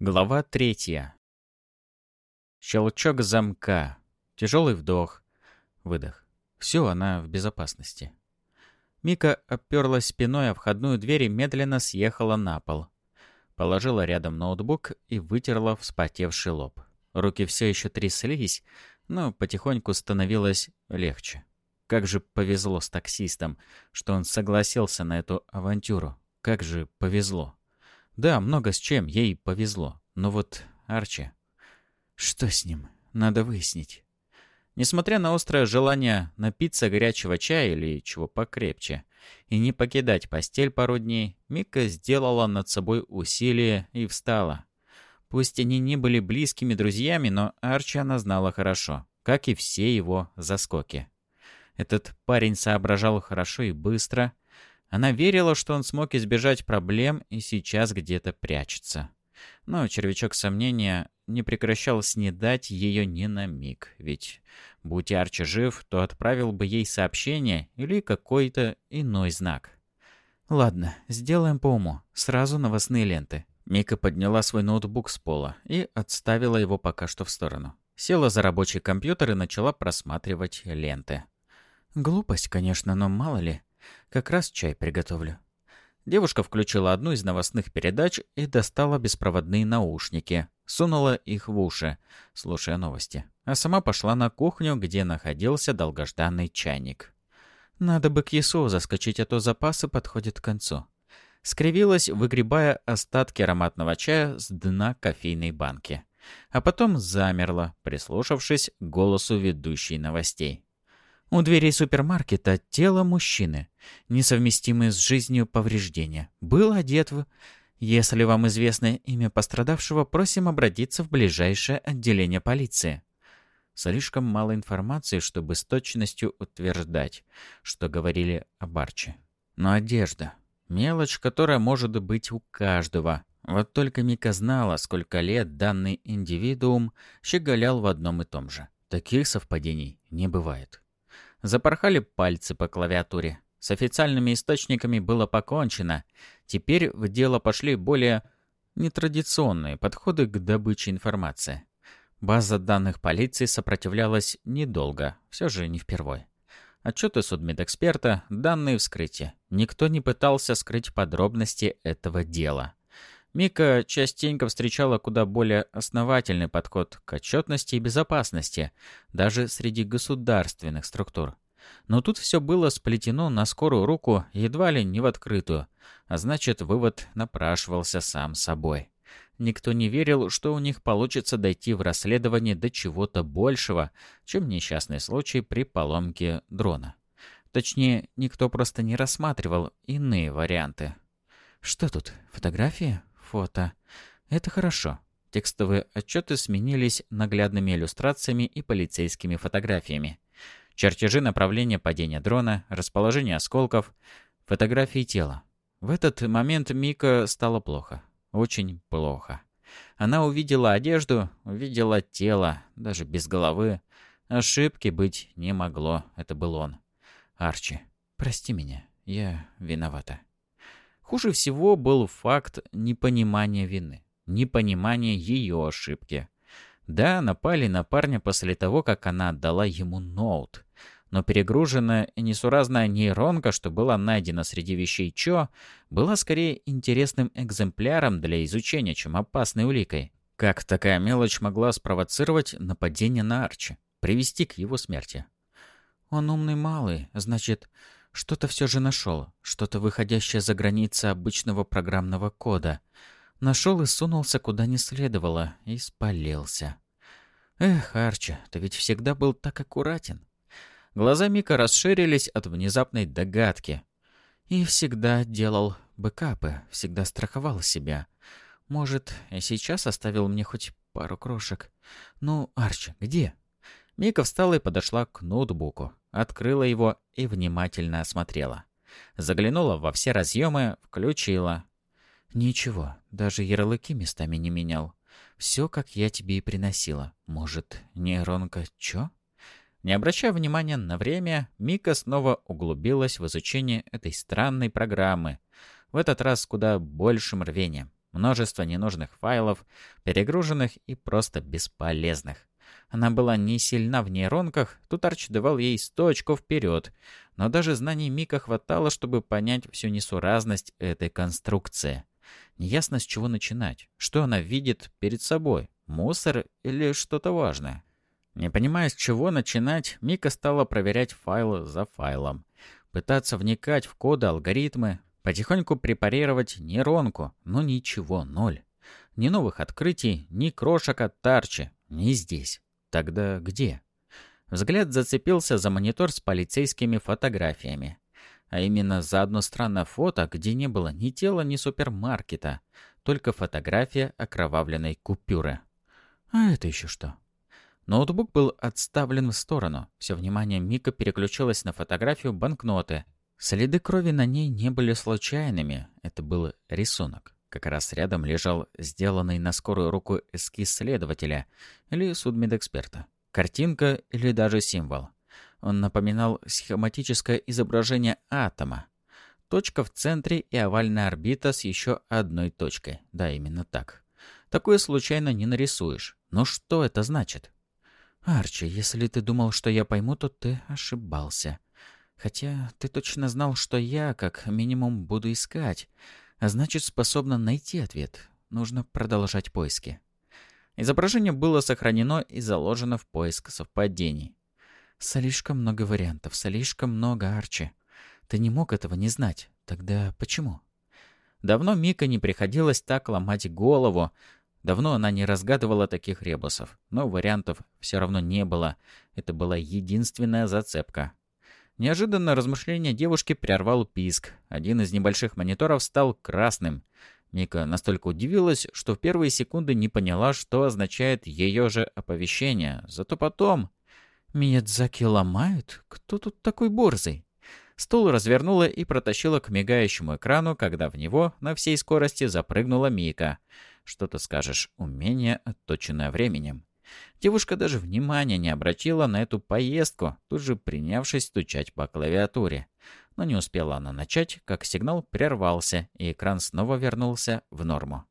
Глава третья. Щелчок замка. Тяжелый вдох. Выдох. Все, она в безопасности. Мика оперлась спиной о входную дверь и медленно съехала на пол. Положила рядом ноутбук и вытерла вспотевший лоб. Руки все еще тряслись, но потихоньку становилось легче. Как же повезло с таксистом, что он согласился на эту авантюру. Как же повезло. Да, много с чем ей повезло. Но вот Арчи... Что с ним? Надо выяснить. Несмотря на острое желание напиться горячего чая или чего покрепче и не покидать постель пару дней, Мика сделала над собой усилие и встала. Пусть они не были близкими друзьями, но Арчи она знала хорошо, как и все его заскоки. Этот парень соображал хорошо и быстро, она верила, что он смог избежать проблем и сейчас где-то прячется. Но червячок сомнения не прекращал снедать ее ни на миг, ведь, будь Арчи жив, то отправил бы ей сообщение или какой-то иной знак. «Ладно, сделаем по уму. Сразу новостные ленты». Мика подняла свой ноутбук с пола и отставила его пока что в сторону. Села за рабочий компьютер и начала просматривать ленты. Глупость, конечно, но мало ли. Как раз чай приготовлю». Девушка включила одну из новостных передач и достала беспроводные наушники. Сунула их в уши, слушая новости. А сама пошла на кухню, где находился долгожданный чайник. «Надо бы к ЕСУ заскочить, а то запасы подходят к концу». Скривилась, выгребая остатки ароматного чая с дна кофейной банки. А потом замерла, прислушавшись к голосу ведущей новостей. У дверей супермаркета тело мужчины, несовместимое с жизнью повреждения. Был одет в... Если вам известно имя пострадавшего, просим обратиться в ближайшее отделение полиции. Слишком мало информации, чтобы с точностью утверждать, что говорили о Барче. Но одежда. Мелочь, которая может быть у каждого. Вот только Мика знала, сколько лет данный индивидуум щеголял в одном и том же. Таких совпадений не бывает. Запорхали пальцы по клавиатуре. С официальными источниками было покончено. Теперь в дело пошли более нетрадиционные подходы к добыче информации. База данных полиции сопротивлялась недолго, все же не впервой. Отчеты судмедэксперта, данные вскрытия. Никто не пытался скрыть подробности этого дела. Мика частенько встречала куда более основательный подход к отчетности и безопасности, даже среди государственных структур. Но тут все было сплетено на скорую руку, едва ли не в открытую, а значит, вывод напрашивался сам собой. Никто не верил, что у них получится дойти в расследовании до чего-то большего, чем несчастный случай при поломке дрона. Точнее, никто просто не рассматривал иные варианты. «Что тут? Фотографии?» Фото. Это хорошо. Текстовые отчеты сменились наглядными иллюстрациями и полицейскими фотографиями. Чертежи направления падения дрона, расположение осколков, фотографии тела. В этот момент Мика стало плохо. Очень плохо. Она увидела одежду, увидела тело, даже без головы. Ошибки быть не могло, это был он. Арчи, прости меня, я виновата. Хуже всего был факт непонимания вины, непонимания ее ошибки. Да, напали на парня после того, как она отдала ему ноут. Но перегруженная и несуразная нейронка, что была найдена среди вещей Чо, была скорее интересным экземпляром для изучения, чем опасной уликой. Как такая мелочь могла спровоцировать нападение на Арчи, привести к его смерти? Он умный малый, значит, что-то все же нашел, что-то выходящее за границы обычного программного кода. Нашел и сунулся куда не следовало, и спалился. Эх, Арчи, ты ведь всегда был так аккуратен. Глаза Мика расширились от внезапной догадки. И всегда делал бэкапы, всегда страховал себя. Может, и сейчас оставил мне хоть пару крошек. Ну, Арчи, где? Мика встала и подошла к ноутбуку открыла его и внимательно осмотрела. Заглянула во все разъемы, включила. «Ничего, даже ярлыки местами не менял. Все, как я тебе и приносила. Может, нейронка чё?» Не обращая внимания на время, Мика снова углубилась в изучение этой странной программы. В этот раз куда большим рвением. множество ненужных файлов, перегруженных и просто бесполезных. Она была не сильна в нейронках, тут Арч давал ей сто вперед, но даже знаний Мика хватало, чтобы понять всю несуразность этой конструкции. Неясно, с чего начинать. Что она видит перед собой? Мусор или что-то важное? Не понимая, с чего начинать, Мика стала проверять файл за файлом. Пытаться вникать в коды, алгоритмы, потихоньку препарировать нейронку, но ничего, ноль. Ни новых открытий, ни крошек от тарчи, ни здесь. Тогда где? Взгляд зацепился за монитор с полицейскими фотографиями. А именно за одно странное фото, где не было ни тела, ни супермаркета, только фотография окровавленной купюры. А это еще что? Ноутбук был отставлен в сторону. Все внимание Мика переключилось на фотографию банкноты. Следы крови на ней не были случайными. Это был рисунок. Как раз рядом лежал сделанный на скорую руку эскиз следователя или судмедэксперта. Картинка или даже символ. Он напоминал схематическое изображение атома. Точка в центре и овальная орбита с еще одной точкой. Да, именно так. Такое случайно не нарисуешь. Но что это значит? «Арчи, если ты думал, что я пойму, то ты ошибался. Хотя ты точно знал, что я, как минимум, буду искать а значит, способна найти ответ. Нужно продолжать поиски. Изображение было сохранено и заложено в поиск совпадений. Слишком много вариантов, слишком много Арчи. Ты не мог этого не знать. Тогда почему? Давно Мика не приходилось так ломать голову. Давно она не разгадывала таких ребусов. Но вариантов все равно не было. Это была единственная зацепка. Неожиданно размышление девушки прервал писк. Один из небольших мониторов стал красным. Мика настолько удивилась, что в первые секунды не поняла, что означает ее же оповещение. Зато потом... «Миядзаки ломают? Кто тут такой борзый?» Стул развернула и протащила к мигающему экрану, когда в него на всей скорости запрыгнула Мика. Что ты скажешь, умение, отточенное временем. Девушка даже внимания не обратила на эту поездку, тут же принявшись стучать по клавиатуре. Но не успела она начать, как сигнал прервался, и экран снова вернулся в норму.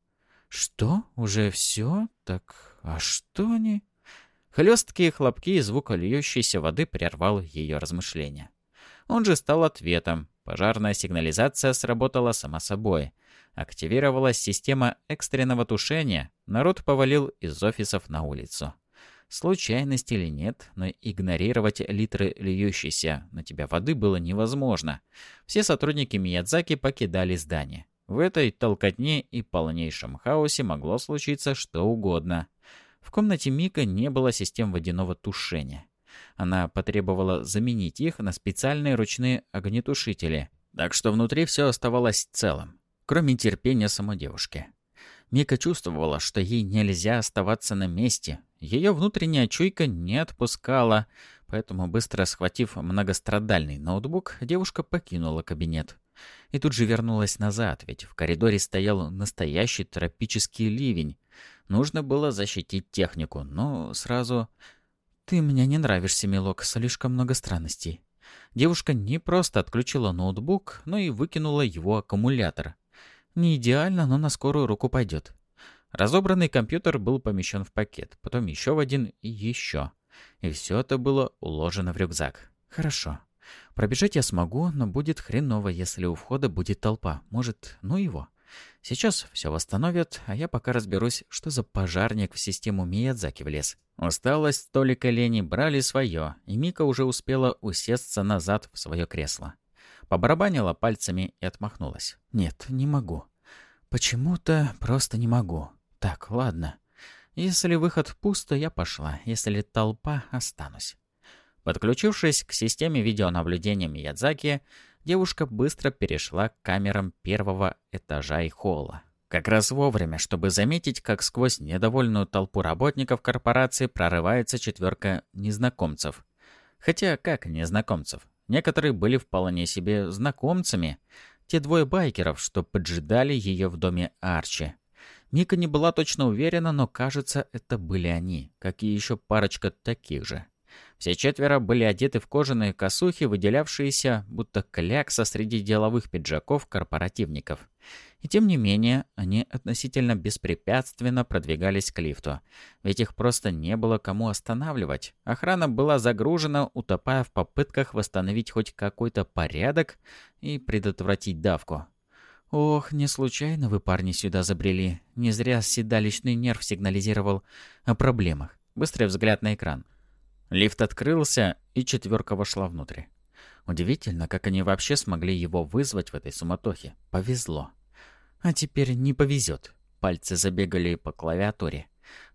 «Что? Уже все? Так, а что они?» Хлесткие хлопки и звук льющейся воды прервал ее размышления. Он же стал ответом. Пожарная сигнализация сработала сама собой. Активировалась система экстренного тушения. Народ повалил из офисов на улицу. Случайность или нет, но игнорировать литры льющейся на тебя воды было невозможно. Все сотрудники Миядзаки покидали здание. В этой толкотне и полнейшем хаосе могло случиться что угодно. В комнате Мика не было систем водяного тушения. Она потребовала заменить их на специальные ручные огнетушители, так что внутри все оставалось целым, кроме терпения самой девушки. Мика чувствовала, что ей нельзя оставаться на месте. Ее внутренняя чуйка не отпускала, поэтому, быстро схватив многострадальный ноутбук, девушка покинула кабинет. И тут же вернулась назад, ведь в коридоре стоял настоящий тропический ливень. Нужно было защитить технику, но сразу «Ты мне не нравишься, милок, слишком много странностей». Девушка не просто отключила ноутбук, но и выкинула его аккумулятор. Не идеально, но на скорую руку пойдет. Разобранный компьютер был помещен в пакет, потом еще в один и еще. И все это было уложено в рюкзак. Хорошо. Пробежать я смогу, но будет хреново, если у входа будет толпа. Может, ну его. Сейчас все восстановят, а я пока разберусь, что за пожарник в систему Миядзаки влез. Усталость, толика лени брали свое, и Мика уже успела усесться назад в свое кресло. Побарабанила пальцами и отмахнулась. «Нет, не могу. Почему-то просто не могу. Так, ладно. Если выход пусто, я пошла. Если толпа, останусь». Подключившись к системе видеонаблюдения Миядзаки, девушка быстро перешла к камерам первого этажа и холла. Как раз вовремя, чтобы заметить, как сквозь недовольную толпу работников корпорации прорывается четверка незнакомцев. Хотя как незнакомцев? Некоторые были вполне себе знакомцами. Те двое байкеров, что поджидали ее в доме Арчи. Мика не была точно уверена, но кажется, это были они, как и еще парочка таких же. Все четверо были одеты в кожаные косухи, выделявшиеся, будто клякса среди деловых пиджаков корпоративников. И тем не менее, они относительно беспрепятственно продвигались к лифту. Ведь их просто не было кому останавливать. Охрана была загружена, утопая в попытках восстановить хоть какой-то порядок и предотвратить давку. «Ох, не случайно вы, парни, сюда забрели. Не зря седалищный нерв сигнализировал о проблемах. Быстрый взгляд на экран. Лифт открылся, и четверка вошла внутрь. Удивительно, как они вообще смогли его вызвать в этой суматохе. Повезло. А теперь не повезет. Пальцы забегали по клавиатуре.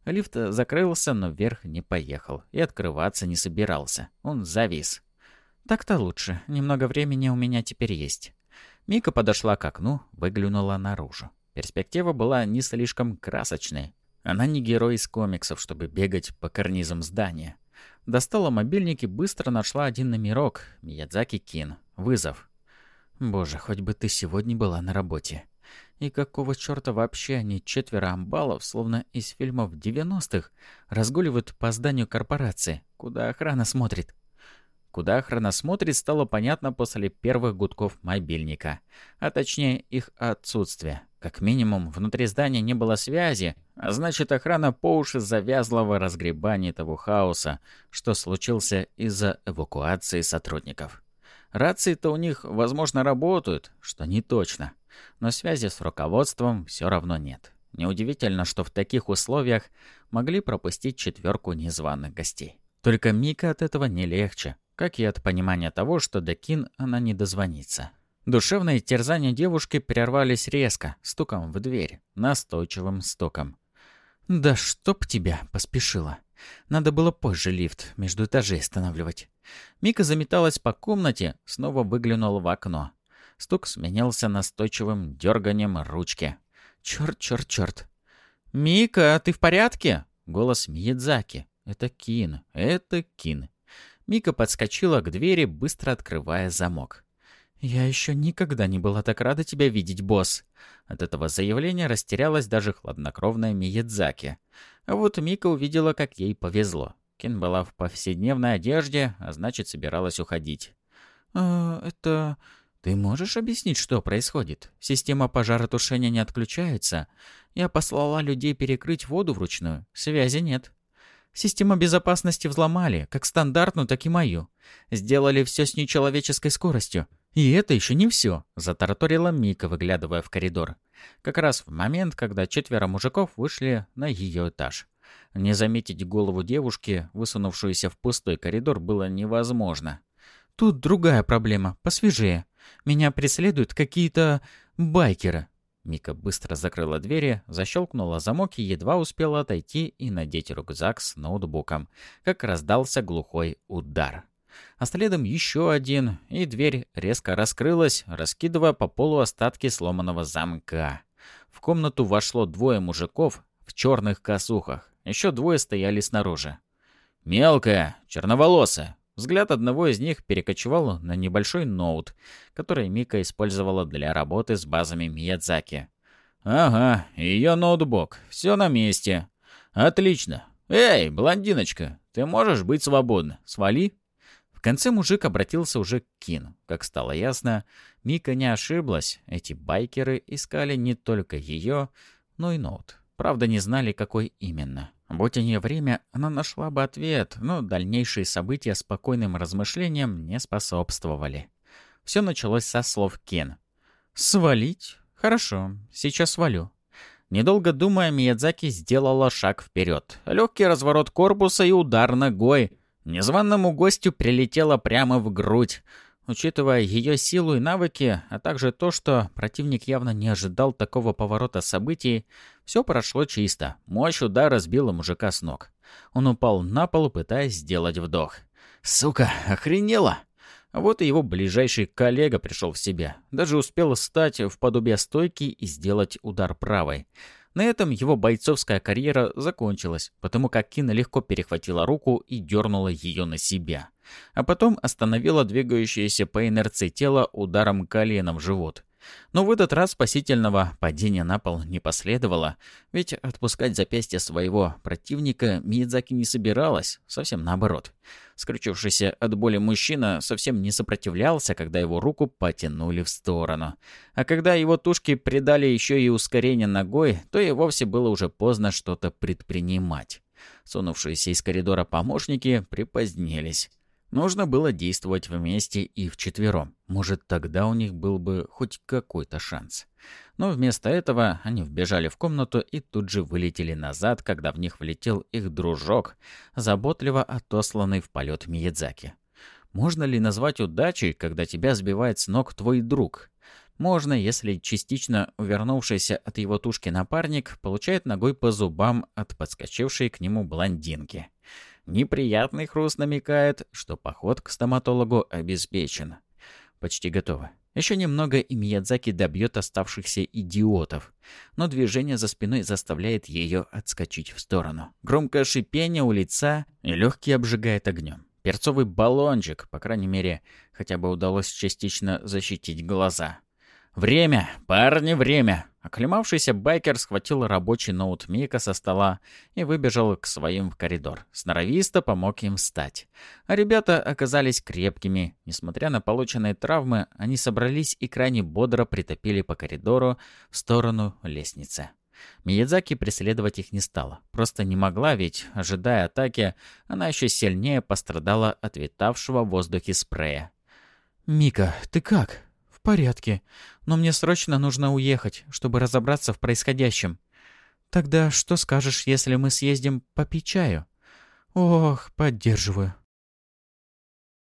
Лифт закрылся, но вверх не поехал. И открываться не собирался. Он завис. Так-то лучше. Немного времени у меня теперь есть. Мика подошла к окну, выглянула наружу. Перспектива была не слишком красочной. Она не герой из комиксов, чтобы бегать по карнизам здания. Достала мобильник и быстро нашла один номерок. Миядзаки Кин. Вызов. Боже, хоть бы ты сегодня была на работе. И какого черта вообще они четверо амбалов, словно из фильмов 90-х, разгуливают по зданию корпорации, куда охрана смотрит? Куда охрана смотрит, стало понятно после первых гудков мобильника, а точнее их отсутствия. Как минимум, внутри здания не было связи, а значит, охрана по уши завязла в разгребании того хаоса, что случился из-за эвакуации сотрудников. Рации-то у них, возможно, работают, что не точно. Но связи с руководством все равно нет. Неудивительно, что в таких условиях могли пропустить четверку незваных гостей. Только Мика от этого не легче, как и от понимания того, что до Кин она не дозвонится. Душевные терзания девушки прервались резко, стуком в дверь, настойчивым стуком. «Да чтоб тебя!» — поспешила. Надо было позже лифт между этажей останавливать. Мика заметалась по комнате, снова выглянула в окно. Стук сменился настойчивым дерганием ручки. «Черт, черт, черт!» «Мика, ты в порядке?» — голос Миядзаки. «Это Кин, это Кин». Мика подскочила к двери, быстро открывая замок. «Я еще никогда не была так рада тебя видеть, босс!» От этого заявления растерялась даже хладнокровная Миядзаки. А вот Мика увидела, как ей повезло. Кин была в повседневной одежде, а значит, собиралась уходить. «А, это... Ты можешь объяснить, что происходит? Система пожаротушения не отключается. Я послала людей перекрыть воду вручную. Связи нет». Систему безопасности взломали, как стандартную, так и мою. Сделали все с нечеловеческой скоростью. «И это еще не все», — затараторила Мика, выглядывая в коридор. Как раз в момент, когда четверо мужиков вышли на ее этаж. Не заметить голову девушки, высунувшуюся в пустой коридор, было невозможно. «Тут другая проблема, посвежее. Меня преследуют какие-то байкеры». Мика быстро закрыла двери, защелкнула замок и едва успела отойти и надеть рюкзак с ноутбуком, как раздался глухой удар а следом еще один, и дверь резко раскрылась, раскидывая по полу остатки сломанного замка. В комнату вошло двое мужиков в черных косухах, еще двое стояли снаружи. «Мелкая, черноволосая». Взгляд одного из них перекочевал на небольшой ноут, который Мика использовала для работы с базами Миядзаки. «Ага, ее ноутбук. Все на месте. Отлично. Эй, блондиночка, ты можешь быть свободна. Свали» конце мужик обратился уже к Кину. Как стало ясно, Мика не ошиблась. Эти байкеры искали не только ее, но и ноут. Правда, не знали, какой именно. Будь у нее время, она нашла бы ответ, но дальнейшие события спокойным размышлениям не способствовали. Все началось со слов Кен. «Свалить? Хорошо, сейчас свалю». Недолго думая, Миядзаки сделала шаг вперед. Легкий разворот корпуса и удар ногой — Незваному гостю прилетело прямо в грудь. Учитывая ее силу и навыки, а также то, что противник явно не ожидал такого поворота событий, все прошло чисто. Мощь удара сбила мужика с ног. Он упал на пол, пытаясь сделать вдох. «Сука, охренела!» Вот и его ближайший коллега пришел в себя. Даже успел встать в подобие стойки и сделать удар правой. На этом его бойцовская карьера закончилась, потому как Кина легко перехватила руку и дернула ее на себя. А потом остановила двигающееся по инерции тело ударом коленом в живот. Но в этот раз спасительного падения на пол не последовало, ведь отпускать запястье своего противника Миядзаки не собиралась, совсем наоборот. Скрючившийся от боли мужчина совсем не сопротивлялся, когда его руку потянули в сторону. А когда его тушки придали еще и ускорение ногой, то и вовсе было уже поздно что-то предпринимать. Сунувшиеся из коридора помощники припозднились. Нужно было действовать вместе и вчетвером. Может, тогда у них был бы хоть какой-то шанс. Но вместо этого они вбежали в комнату и тут же вылетели назад, когда в них влетел их дружок, заботливо отосланный в полет Миядзаки. Можно ли назвать удачей, когда тебя сбивает с ног твой друг? Можно, если частично увернувшийся от его тушки напарник получает ногой по зубам от подскочившей к нему блондинки. Неприятный хруст намекает, что поход к стоматологу обеспечен. Почти готово. Еще немного, и Миядзаки добьет оставшихся идиотов. Но движение за спиной заставляет ее отскочить в сторону. Громкое шипение у лица и легкий обжигает огнем. Перцовый баллончик, по крайней мере, хотя бы удалось частично защитить глаза. «Время! Парни, время!» Оклемавшийся байкер схватил рабочий ноут Мика со стола и выбежал к своим в коридор. Сноровисто помог им встать. А ребята оказались крепкими. Несмотря на полученные травмы, они собрались и крайне бодро притопили по коридору в сторону лестницы. Миядзаки преследовать их не стала. Просто не могла, ведь, ожидая атаки, она еще сильнее пострадала от витавшего в воздухе спрея. «Мика, ты как?» Порядке, но мне срочно нужно уехать, чтобы разобраться в происходящем. Тогда что скажешь, если мы съездим попить чаю? Ох, поддерживаю.